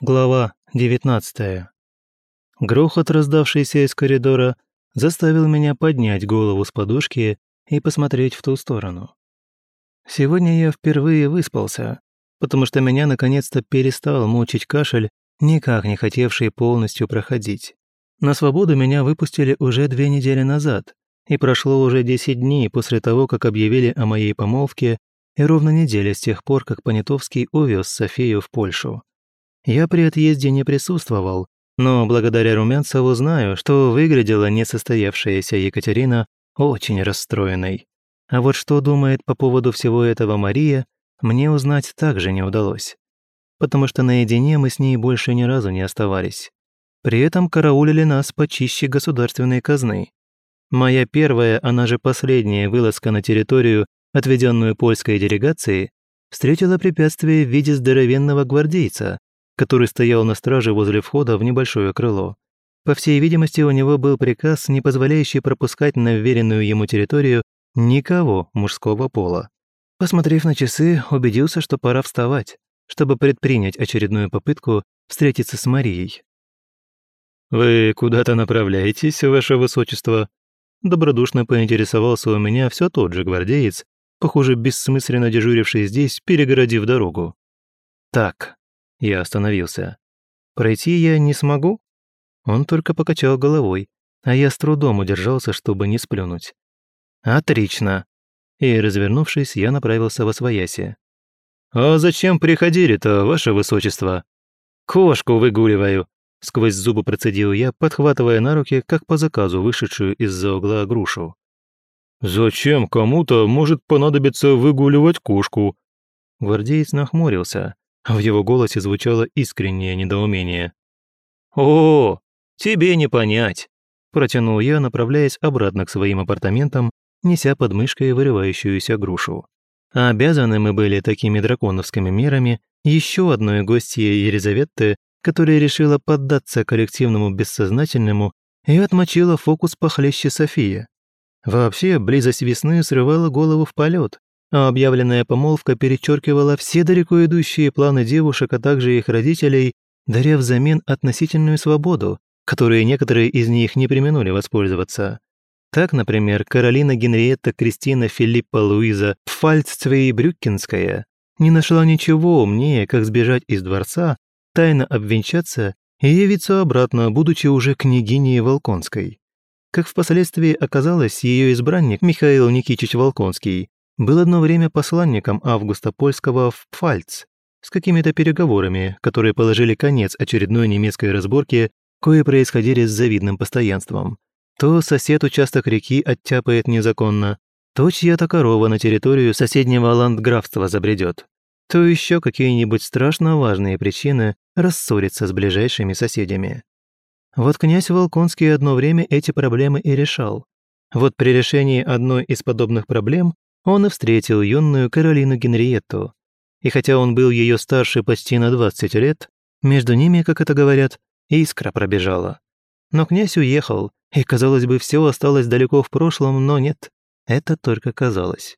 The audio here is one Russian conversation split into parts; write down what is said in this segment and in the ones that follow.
Глава 19. Грохот, раздавшийся из коридора, заставил меня поднять голову с подушки и посмотреть в ту сторону. Сегодня я впервые выспался, потому что меня наконец-то перестал мучить кашель, никак не хотевший полностью проходить. На свободу меня выпустили уже две недели назад, и прошло уже 10 дней после того, как объявили о моей помолвке, и ровно неделя с тех пор, как Понятовский увез Софию в Польшу. Я при отъезде не присутствовал, но благодаря Румянцеву знаю, что выглядела несостоявшаяся Екатерина очень расстроенной. А вот что думает по поводу всего этого Мария, мне узнать также не удалось. Потому что наедине мы с ней больше ни разу не оставались. При этом караулили нас почище государственной казны. Моя первая, она же последняя вылазка на территорию, отведенную польской делегацией, встретила препятствие в виде здоровенного гвардейца, который стоял на страже возле входа в небольшое крыло. По всей видимости, у него был приказ, не позволяющий пропускать на вверенную ему территорию никого мужского пола. Посмотрев на часы, убедился, что пора вставать, чтобы предпринять очередную попытку встретиться с Марией. «Вы куда-то направляетесь, ваше высочество?» Добродушно поинтересовался у меня все тот же гвардеец, похоже, бессмысленно дежуривший здесь, перегородив дорогу. «Так, я остановился. «Пройти я не смогу?» Он только покачал головой, а я с трудом удержался, чтобы не сплюнуть. «Отлично!» И, развернувшись, я направился во свояси. «А зачем приходили-то, ваше высочество?» «Кошку выгуливаю!» Сквозь зубы процедил я, подхватывая на руки, как по заказу, вышедшую из-за угла грушу. «Зачем кому-то может понадобиться выгуливать кошку?» Гвардеец нахмурился, в его голосе звучало искреннее недоумение. «О, тебе не понять!» Протянул я, направляясь обратно к своим апартаментам, неся под мышкой вырывающуюся грушу. А обязаны мы были такими драконовскими мерами еще одной гостье Елизаветы, которая решила поддаться коллективному бессознательному и отмочила фокус похлеще София. Вообще, близость весны срывала голову в полет, а объявленная помолвка перечеркивала все далеко идущие планы девушек, а также их родителей, даря взамен относительную свободу, которой некоторые из них не применули воспользоваться. Так, например, Каролина Генриетта Кристина Филиппа Луиза Пфальццвей-Брюккинская не нашла ничего умнее, как сбежать из дворца, тайно обвенчаться и явиться обратно, будучи уже княгиней Волконской. Как впоследствии оказалось, ее избранник Михаил Никитич Волконский был одно время посланником Августа Польского в Пфальц с какими-то переговорами, которые положили конец очередной немецкой разборке, кое происходили с завидным постоянством. То сосед участок реки оттяпает незаконно, то чья-то корова на территорию соседнего ландграфства забредет, то еще какие-нибудь страшно важные причины рассориться с ближайшими соседями. Вот князь Волконский одно время эти проблемы и решал. Вот при решении одной из подобных проблем он и встретил юную Каролину Генриетту. И хотя он был ее старше почти на 20 лет, между ними, как это говорят, искра пробежала. Но князь уехал, и, казалось бы, все осталось далеко в прошлом, но нет, это только казалось.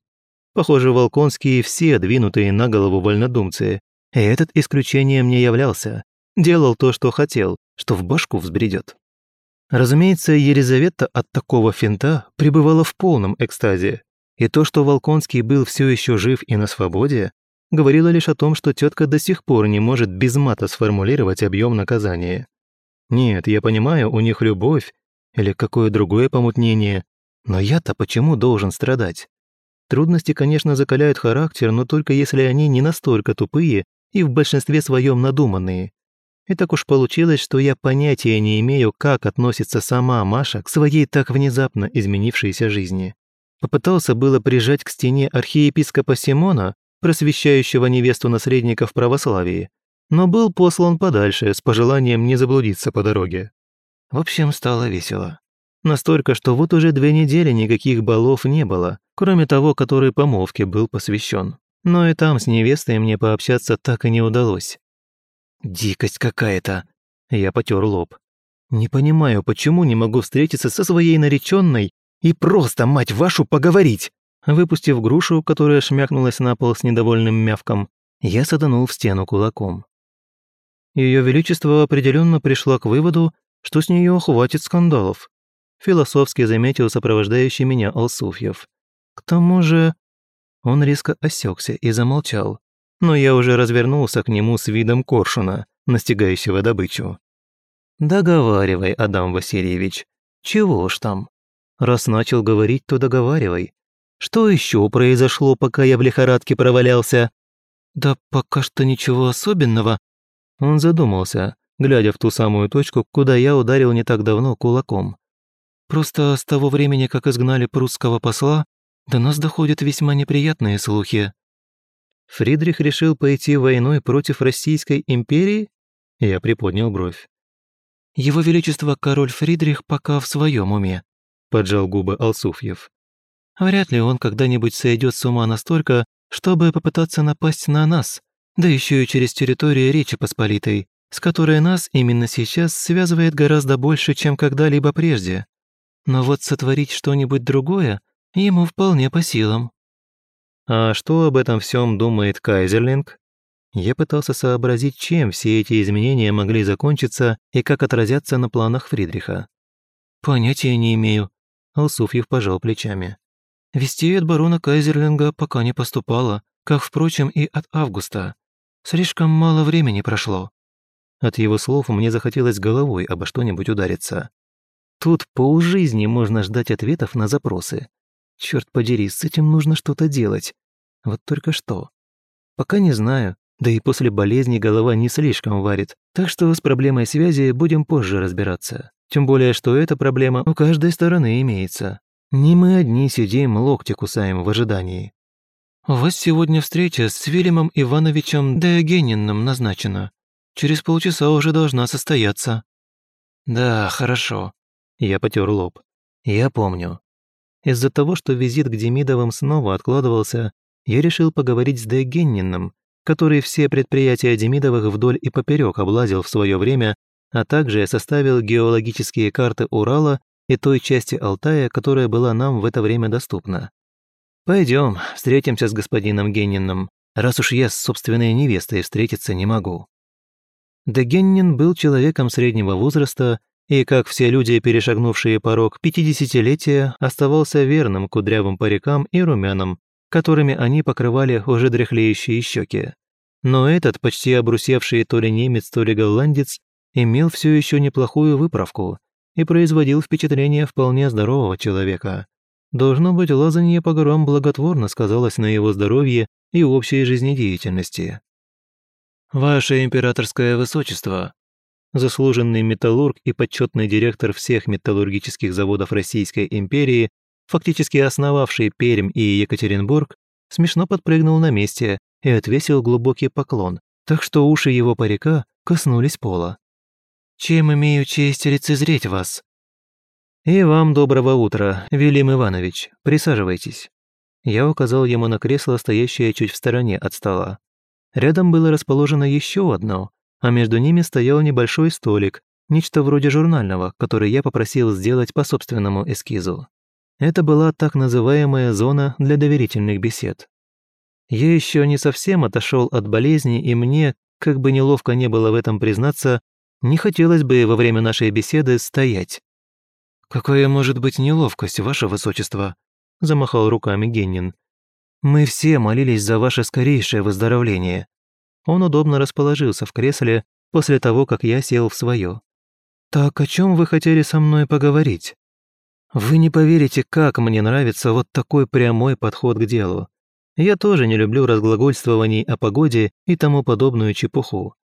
Похоже, Волконские все двинутые на голову вольнодумцы, и этот исключением не являлся. Делал то, что хотел, что в башку взбредет. Разумеется, Елизавета от такого финта пребывала в полном экстазе. И то, что Волконский был все еще жив и на свободе, говорило лишь о том, что тетка до сих пор не может без мата сформулировать объем наказания. Нет, я понимаю, у них любовь или какое другое помутнение, но я-то почему должен страдать? Трудности, конечно, закаляют характер, но только если они не настолько тупые и в большинстве своем надуманные. И так уж получилось, что я понятия не имею, как относится сама Маша к своей так внезапно изменившейся жизни. Попытался было прижать к стене архиепископа Симона, просвещающего невесту наследника в православии, но был послан подальше с пожеланием не заблудиться по дороге. В общем, стало весело. Настолько, что вот уже две недели никаких балов не было, кроме того, который помолвке был посвящен. Но и там с невестой мне пообщаться так и не удалось. «Дикость какая-то!» Я потер лоб. «Не понимаю, почему не могу встретиться со своей нареченной и просто, мать вашу, поговорить!» Выпустив грушу, которая шмякнулась на пол с недовольным мявком, я саданул в стену кулаком. Ее Величество определенно пришла к выводу, что с нее хватит скандалов. Философски заметил сопровождающий меня Алсуфьев. К тому же... Он резко осекся и замолчал, но я уже развернулся к нему с видом коршуна, настигающего добычу. «Договаривай, Адам Васильевич. Чего ж там? Раз начал говорить, то договаривай. Что еще произошло, пока я в лихорадке провалялся?» «Да пока что ничего особенного». Он задумался, глядя в ту самую точку, куда я ударил не так давно кулаком. «Просто с того времени, как изгнали прусского посла, до нас доходят весьма неприятные слухи». Фридрих решил пойти войной против Российской империи? Я приподнял бровь. «Его Величество король Фридрих пока в своем уме», – поджал губы Алсуфьев. «Вряд ли он когда-нибудь сойдет с ума настолько, чтобы попытаться напасть на нас, да еще и через территорию Речи Посполитой, с которой нас именно сейчас связывает гораздо больше, чем когда-либо прежде. Но вот сотворить что-нибудь другое ему вполне по силам». А что об этом всем думает Кайзерлинг? Я пытался сообразить, чем все эти изменения могли закончиться и как отразятся на планах Фридриха. «Понятия не имею», — Алсуфьев пожал плечами. «Вестей от барона Кайзерлинга пока не поступало, как, впрочем, и от Августа. Слишком мало времени прошло». От его слов мне захотелось головой обо что-нибудь удариться. Тут полжизни можно ждать ответов на запросы. Черт подери, с этим нужно что-то делать. Вот только что. Пока не знаю, да и после болезни голова не слишком варит, так что с проблемой связи будем позже разбираться. Тем более, что эта проблема у каждой стороны имеется. Не мы одни сидим, локти кусаем в ожидании. «У вас сегодня встреча с Вильямом Ивановичем Диогениным назначена. Через полчаса уже должна состояться». «Да, хорошо». Я потер лоб. «Я помню. Из-за того, что визит к Демидовым снова откладывался, я решил поговорить с Дегенниным, который все предприятия Демидовых вдоль и поперек облазил в свое время, а также составил геологические карты Урала и той части Алтая, которая была нам в это время доступна. Пойдем, встретимся с господином Генниным, раз уж я с собственной невестой встретиться не могу. Дегеннин был человеком среднего возраста и, как все люди, перешагнувшие порог пятидесятилетия, оставался верным кудрявым парикам и румянам, которыми они покрывали уже дряхлеющие щеки. Но этот, почти обрусевший то ли немец, то ли голландец, имел все еще неплохую выправку и производил впечатление вполне здорового человека. Должно быть, лазанье по горам благотворно сказалось на его здоровье и общей жизнедеятельности. «Ваше императорское высочество», заслуженный металлург и почетный директор всех металлургических заводов Российской империи, фактически основавший Пермь и Екатеринбург, смешно подпрыгнул на месте и отвесил глубокий поклон, так что уши его парика коснулись пола. «Чем имею честь лицезреть вас?» «И вам доброго утра, Велим Иванович. Присаживайтесь». Я указал ему на кресло, стоящее чуть в стороне от стола. Рядом было расположено еще одно, а между ними стоял небольшой столик, нечто вроде журнального, который я попросил сделать по собственному эскизу. Это была так называемая зона для доверительных бесед. Я еще не совсем отошел от болезни, и мне, как бы неловко не было в этом признаться, не хотелось бы во время нашей беседы стоять. «Какая может быть неловкость, ваше высочество?» – замахал руками Геннин. «Мы все молились за ваше скорейшее выздоровление. Он удобно расположился в кресле после того, как я сел в свое. «Так о чем вы хотели со мной поговорить?» «Вы не поверите, как мне нравится вот такой прямой подход к делу. Я тоже не люблю разглагольствований о погоде и тому подобную чепуху.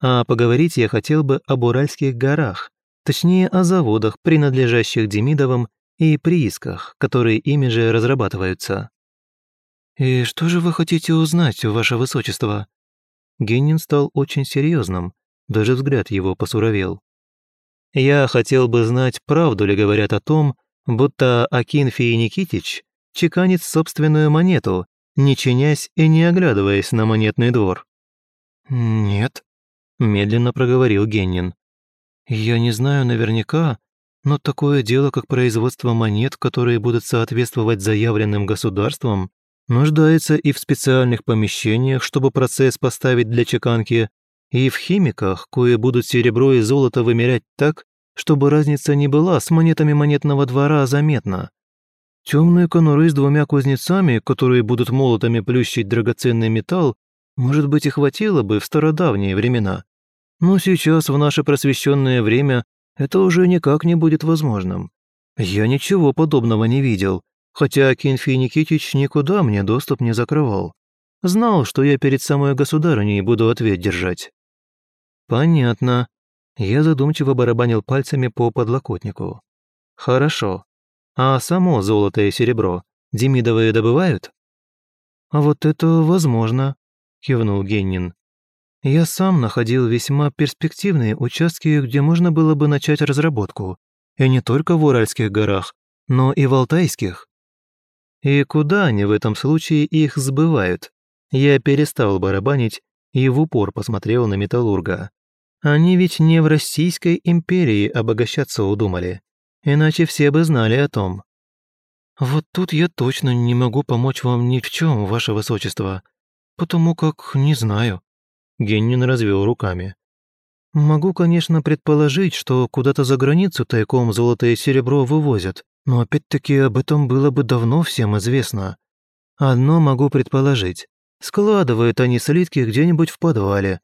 А поговорить я хотел бы об Уральских горах, точнее о заводах, принадлежащих Демидовым, и приисках, которые ими же разрабатываются». «И что же вы хотите узнать, ваше высочество?» Геннин стал очень серьезным, даже взгляд его посуровел. «Я хотел бы знать, правду ли говорят о том, будто Акинфий Никитич чеканит собственную монету, не чинясь и не оглядываясь на монетный двор». «Нет», – медленно проговорил Геннин. «Я не знаю наверняка, но такое дело, как производство монет, которые будут соответствовать заявленным государствам, нуждается и в специальных помещениях, чтобы процесс поставить для чеканки, и в химиках, кое будут серебро и золото вымерять так, чтобы разница не была с монетами монетного двора заметна. Темные конуры с двумя кузнецами, которые будут молотами плющить драгоценный металл, может быть, и хватило бы в стародавние времена. Но сейчас, в наше просвещенное время, это уже никак не будет возможным. Я ничего подобного не видел, хотя Кенфий Никитич никуда мне доступ не закрывал. Знал, что я перед самой государыней буду ответ держать. Понятно. Я задумчиво барабанил пальцами по подлокотнику. Хорошо. А само золото и серебро Демидовые добывают? А вот это возможно, кивнул Геннин. Я сам находил весьма перспективные участки, где можно было бы начать разработку. И не только в Уральских горах, но и в Алтайских. И куда они в этом случае их сбывают? Я перестал барабанить и в упор посмотрел на металлурга. Они ведь не в Российской империи обогащаться удумали, иначе все бы знали о том. Вот тут я точно не могу помочь вам ни в чем, ваше высочество, потому как не знаю. Геннин развел руками. Могу, конечно, предположить, что куда-то за границу тайком золото и серебро вывозят, но опять-таки об этом было бы давно всем известно. Одно могу предположить. Складывают они слитки где-нибудь в подвале,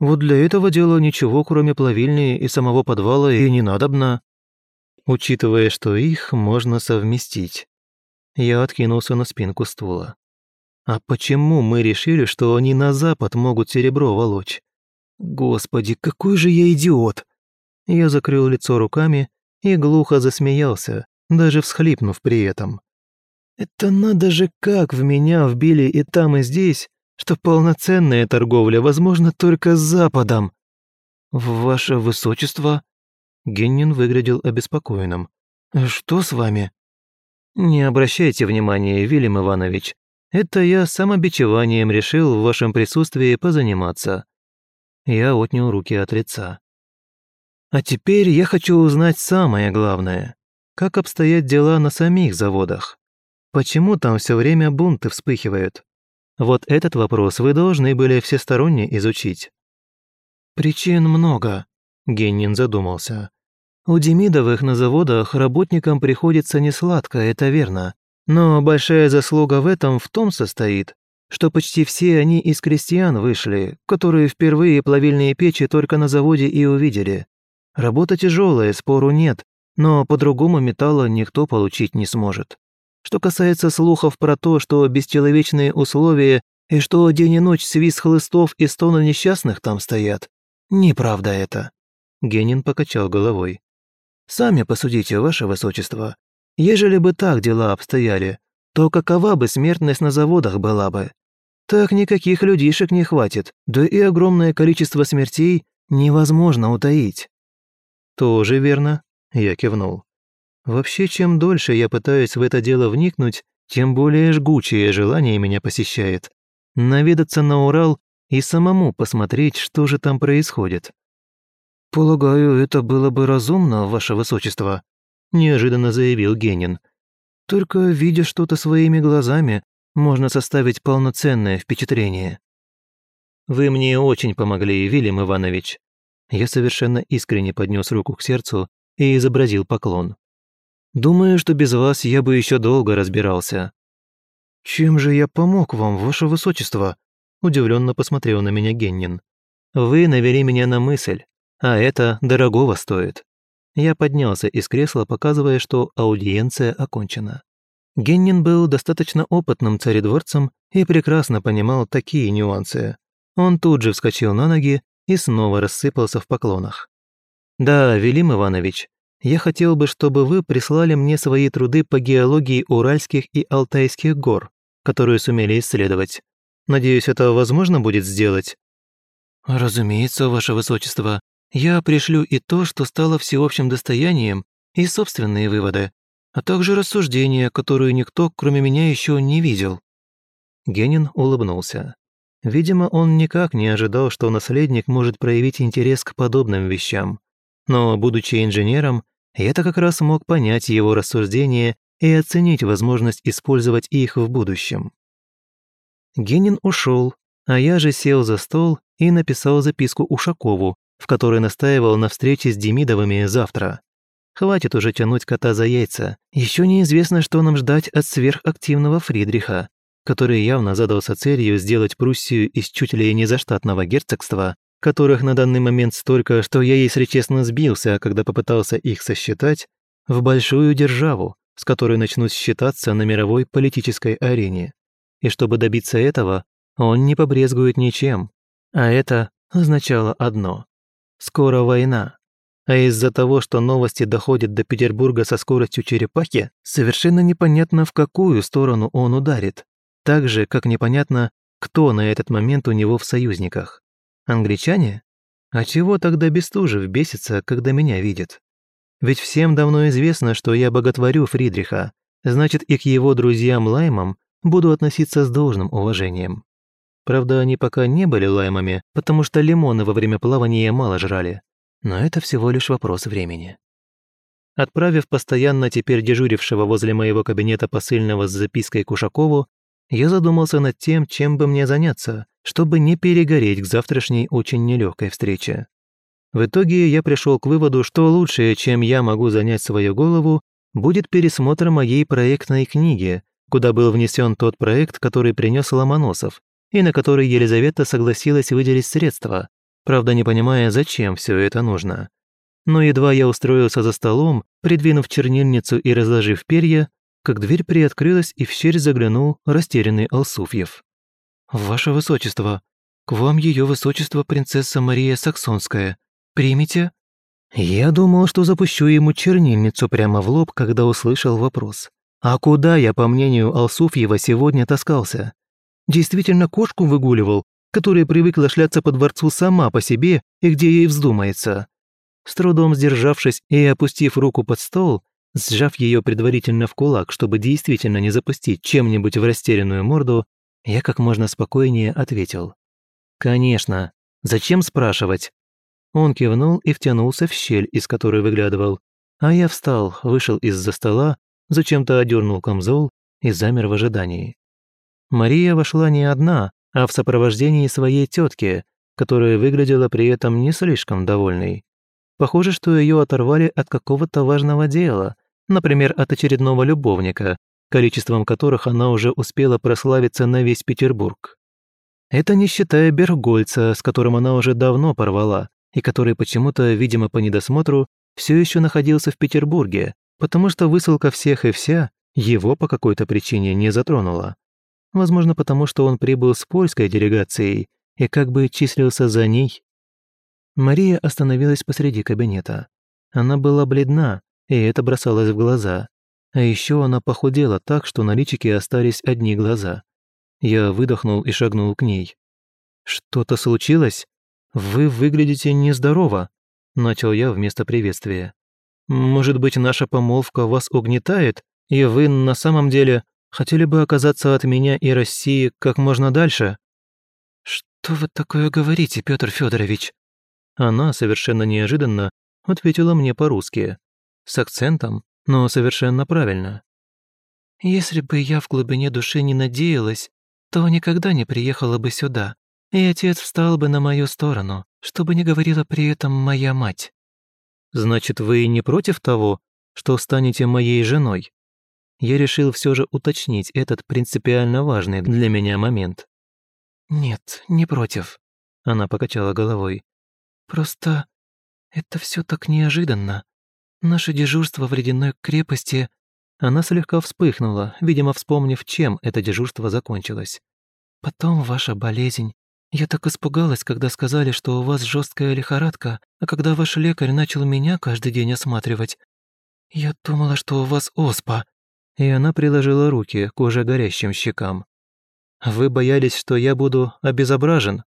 вот для этого дела ничего, кроме плавильни и самого подвала, и не надобно. Учитывая, что их можно совместить. Я откинулся на спинку стула. А почему мы решили, что они на запад могут серебро волочь? Господи, какой же я идиот! Я закрыл лицо руками и глухо засмеялся, даже всхлипнув при этом. Это надо же как в меня вбили и там, и здесь, что полноценная торговля возможна только с Западом. Ваше Высочество...» Геннин выглядел обеспокоенным. «Что с вами?» «Не обращайте внимания, Вильям Иванович. Это я самобичеванием решил в вашем присутствии позаниматься». Я отнял руки от лица. «А теперь я хочу узнать самое главное. Как обстоят дела на самих заводах? Почему там все время бунты вспыхивают? Вот этот вопрос вы должны были всесторонне изучить». «Причин много», — Геннин задумался. «У Демидовых на заводах работникам приходится несладко, это верно. Но большая заслуга в этом в том состоит, что почти все они из крестьян вышли, которые впервые плавильные печи только на заводе и увидели. Работа тяжелая, спору нет, но по-другому металла никто получить не сможет. Что касается слухов про то, что бесчеловечные условия и что день и ночь свист хлыстов и стоны несчастных там стоят, неправда это. Генин покачал головой. Сами посудите, ваше высочество. Ежели бы так дела обстояли, то какова бы смертность на заводах была бы? Так никаких людишек не хватит, да и огромное количество смертей невозможно утаить. Тоже верно, я кивнул. Вообще, чем дольше я пытаюсь в это дело вникнуть, тем более жгучее желание меня посещает. Наведаться на Урал и самому посмотреть, что же там происходит. «Полагаю, это было бы разумно, ваше высочество», – неожиданно заявил Генин. «Только, видя что-то своими глазами, можно составить полноценное впечатление». «Вы мне очень помогли, Вильям Иванович». Я совершенно искренне поднес руку к сердцу и изобразил поклон. Думаю, что без вас я бы еще долго разбирался». «Чем же я помог вам, ваше высочество?» Удивленно посмотрел на меня Геннин. «Вы навели меня на мысль, а это дорогого стоит». Я поднялся из кресла, показывая, что аудиенция окончена. Геннин был достаточно опытным царедворцем и прекрасно понимал такие нюансы. Он тут же вскочил на ноги и снова рассыпался в поклонах. «Да, Велим Иванович, я хотел бы, чтобы вы прислали мне свои труды по геологии Уральских и Алтайских гор, которые сумели исследовать. Надеюсь, это возможно будет сделать?» «Разумеется, ваше высочество. Я пришлю и то, что стало всеобщим достоянием, и собственные выводы, а также рассуждения, которые никто, кроме меня, еще не видел». Генин улыбнулся. Видимо, он никак не ожидал, что наследник может проявить интерес к подобным вещам. Но, будучи инженером, я-то как раз мог понять его рассуждения и оценить возможность использовать их в будущем. Генин ушел, а я же сел за стол и написал записку Ушакову, в которой настаивал на встрече с Демидовыми завтра. Хватит уже тянуть кота за яйца. Еще неизвестно, что нам ждать от сверхактивного Фридриха, который явно задался целью сделать Пруссию из чуть ли не заштатного герцогства, которых на данный момент столько, что я, если честно, сбился, когда попытался их сосчитать, в большую державу, с которой начнут считаться на мировой политической арене. И чтобы добиться этого, он не побрезгует ничем. А это означало одно. Скоро война. А из-за того, что новости доходят до Петербурга со скоростью черепахи, совершенно непонятно, в какую сторону он ударит. Так же, как непонятно, кто на этот момент у него в союзниках. Англичане? А чего тогда Бестужев бесится, когда меня видит? Ведь всем давно известно, что я боготворю Фридриха, значит и к его друзьям-лаймам буду относиться с должным уважением. Правда, они пока не были лаймами, потому что лимоны во время плавания мало жрали. Но это всего лишь вопрос времени. Отправив постоянно теперь дежурившего возле моего кабинета посыльного с запиской Кушакову, я задумался над тем, чем бы мне заняться, чтобы не перегореть к завтрашней очень нелегкой встрече. В итоге я пришел к выводу, что лучшее, чем я могу занять свою голову, будет пересмотр моей проектной книги, куда был внесен тот проект, который принес Ломоносов, и на который Елизавета согласилась выделить средства, правда не понимая, зачем все это нужно. Но едва я устроился за столом, придвинув чернильницу и разложив перья, как дверь приоткрылась и в щель заглянул растерянный Алсуфьев. «Ваше Высочество, к вам Ее Высочество принцесса Мария Саксонская. Примите?» Я думал, что запущу ему чернильницу прямо в лоб, когда услышал вопрос. А куда я, по мнению Алсуфьева, сегодня таскался? Действительно кошку выгуливал, которая привыкла шляться по дворцу сама по себе и где ей вздумается. С трудом сдержавшись и опустив руку под стол, сжав ее предварительно в кулак, чтобы действительно не запустить чем-нибудь в растерянную морду, я как можно спокойнее ответил. «Конечно. Зачем спрашивать?» Он кивнул и втянулся в щель, из которой выглядывал. А я встал, вышел из-за стола, зачем-то одернул камзол и замер в ожидании. Мария вошла не одна, а в сопровождении своей тетки, которая выглядела при этом не слишком довольной. Похоже, что ее оторвали от какого-то важного дела, например, от очередного любовника, количеством которых она уже успела прославиться на весь Петербург. Это не считая Бергольца, с которым она уже давно порвала, и который почему-то, видимо, по недосмотру, все еще находился в Петербурге, потому что высылка всех и вся его по какой-то причине не затронула. Возможно, потому что он прибыл с польской делегацией и как бы числился за ней. Мария остановилась посреди кабинета. Она была бледна, и это бросалось в глаза. А еще она похудела так, что на личике остались одни глаза. Я выдохнул и шагнул к ней. «Что-то случилось? Вы выглядите нездорово», — начал я вместо приветствия. «Может быть, наша помолвка вас угнетает, и вы на самом деле хотели бы оказаться от меня и России как можно дальше?» «Что вы такое говорите, Петр Федорович? Она совершенно неожиданно ответила мне по-русски, с акцентом, но совершенно правильно. «Если бы я в глубине души не надеялась, то никогда не приехала бы сюда, и отец встал бы на мою сторону, чтобы не говорила при этом моя мать». «Значит, вы не против того, что станете моей женой?» Я решил все же уточнить этот принципиально важный для меня момент. «Нет, не против», — она покачала головой. «Просто это все так неожиданно. Наше дежурство в ледяной крепости...» Она слегка вспыхнула, видимо, вспомнив, чем это дежурство закончилось. «Потом ваша болезнь. Я так испугалась, когда сказали, что у вас жесткая лихорадка, а когда ваш лекарь начал меня каждый день осматривать, я думала, что у вас оспа и она приложила руки к уже горящим щекам. «Вы боялись, что я буду обезображен?»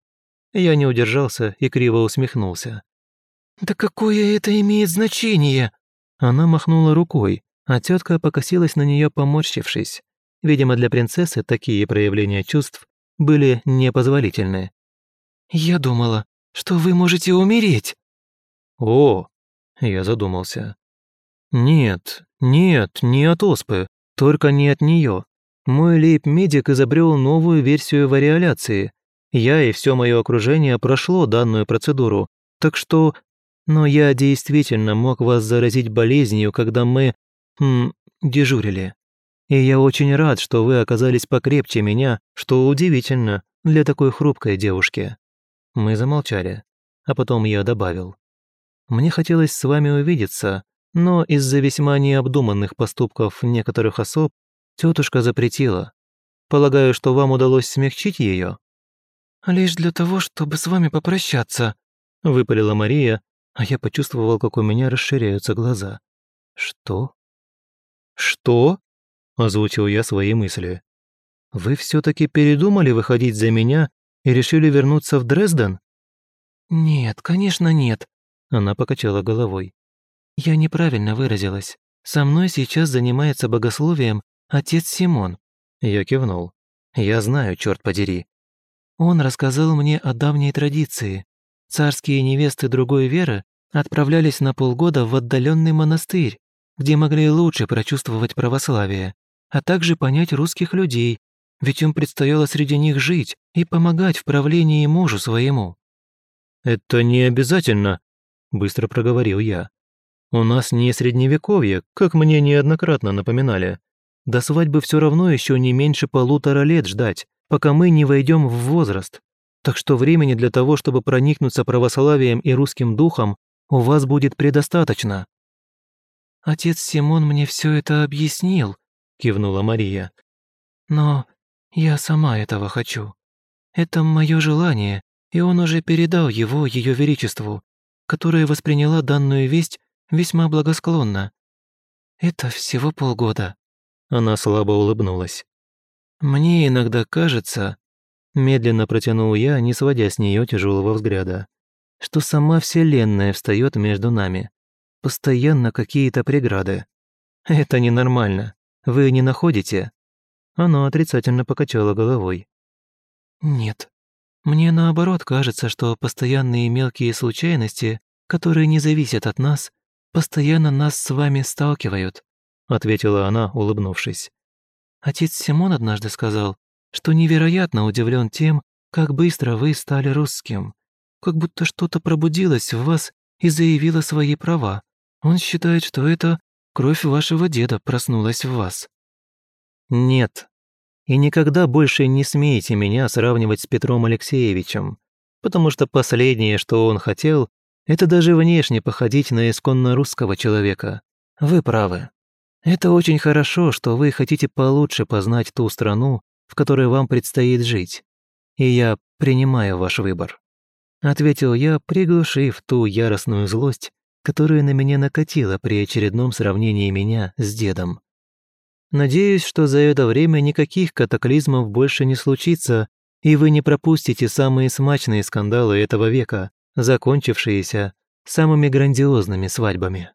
Я не удержался и криво усмехнулся. «Да какое это имеет значение?» Она махнула рукой, а тетка покосилась на нее, поморщившись. Видимо, для принцессы такие проявления чувств были непозволительны. «Я думала, что вы можете умереть». «О!» – я задумался. «Нет, нет, не от оспы. Только не от нее. Мой лейб-медик изобрел новую версию вариоляции. Я и все мое окружение прошло данную процедуру, так что... Но я действительно мог вас заразить болезнью, когда мы... М, дежурили. И я очень рад, что вы оказались покрепче меня, что удивительно для такой хрупкой девушки». Мы замолчали, а потом я добавил. «Мне хотелось с вами увидеться, но из-за весьма необдуманных поступков некоторых особ тетушка запретила. Полагаю, что вам удалось смягчить ее?» «Лишь для того, чтобы с вами попрощаться», — выпалила Мария, а я почувствовал, как у меня расширяются глаза. «Что?» «Что?» — озвучил я свои мысли. «Вы все-таки передумали выходить за меня и решили вернуться в Дрезден?» «Нет, конечно, нет», — она покачала головой. «Я неправильно выразилась. Со мной сейчас занимается богословием отец Симон». Я кивнул. «Я знаю, черт подери. Он рассказал мне о давней традиции. Царские невесты другой веры отправлялись на полгода в отдаленный монастырь, где могли лучше прочувствовать православие, а также понять русских людей, ведь им предстояло среди них жить и помогать в правлении мужу своему. «Это не обязательно», — быстро проговорил я. «У нас не средневековье, как мне неоднократно напоминали. До свадьбы все равно еще не меньше полутора лет ждать, пока мы не войдем в возраст. Так что времени для того, чтобы проникнуться православием и русским духом, у вас будет предостаточно». «Отец Симон мне все это объяснил», — кивнула Мария. «Но я сама этого хочу. Это мое желание, и он уже передал его Ее Величеству, которая восприняла данную весть весьма благосклонно. Это всего полгода». Она слабо улыбнулась. «Мне иногда кажется...» Медленно протянул я, не сводя с нее тяжелого взгляда, что сама Вселенная встает между нами. Постоянно какие-то преграды. Это ненормально. Вы не находите? Она отрицательно покачала головой. Нет. Мне наоборот кажется, что постоянные мелкие случайности, которые не зависят от нас, постоянно нас с вами сталкивают, ответила она, улыбнувшись. Отец Симон однажды сказал, что невероятно удивлен тем, как быстро вы стали русским. Как будто что-то пробудилось в вас и заявило свои права. Он считает, что это кровь вашего деда проснулась в вас. Нет. И никогда больше не смейте меня сравнивать с Петром Алексеевичем, потому что последнее, что он хотел, это даже внешне походить на исконно русского человека. Вы правы. Это очень хорошо, что вы хотите получше познать ту страну, в которой вам предстоит жить. И я принимаю ваш выбор. Ответил я, приглушив ту яростную злость, которая на меня накатила при очередном сравнении меня с дедом. Надеюсь, что за это время никаких катаклизмов больше не случится, и вы не пропустите самые смачные скандалы этого века, закончившиеся самыми грандиозными свадьбами.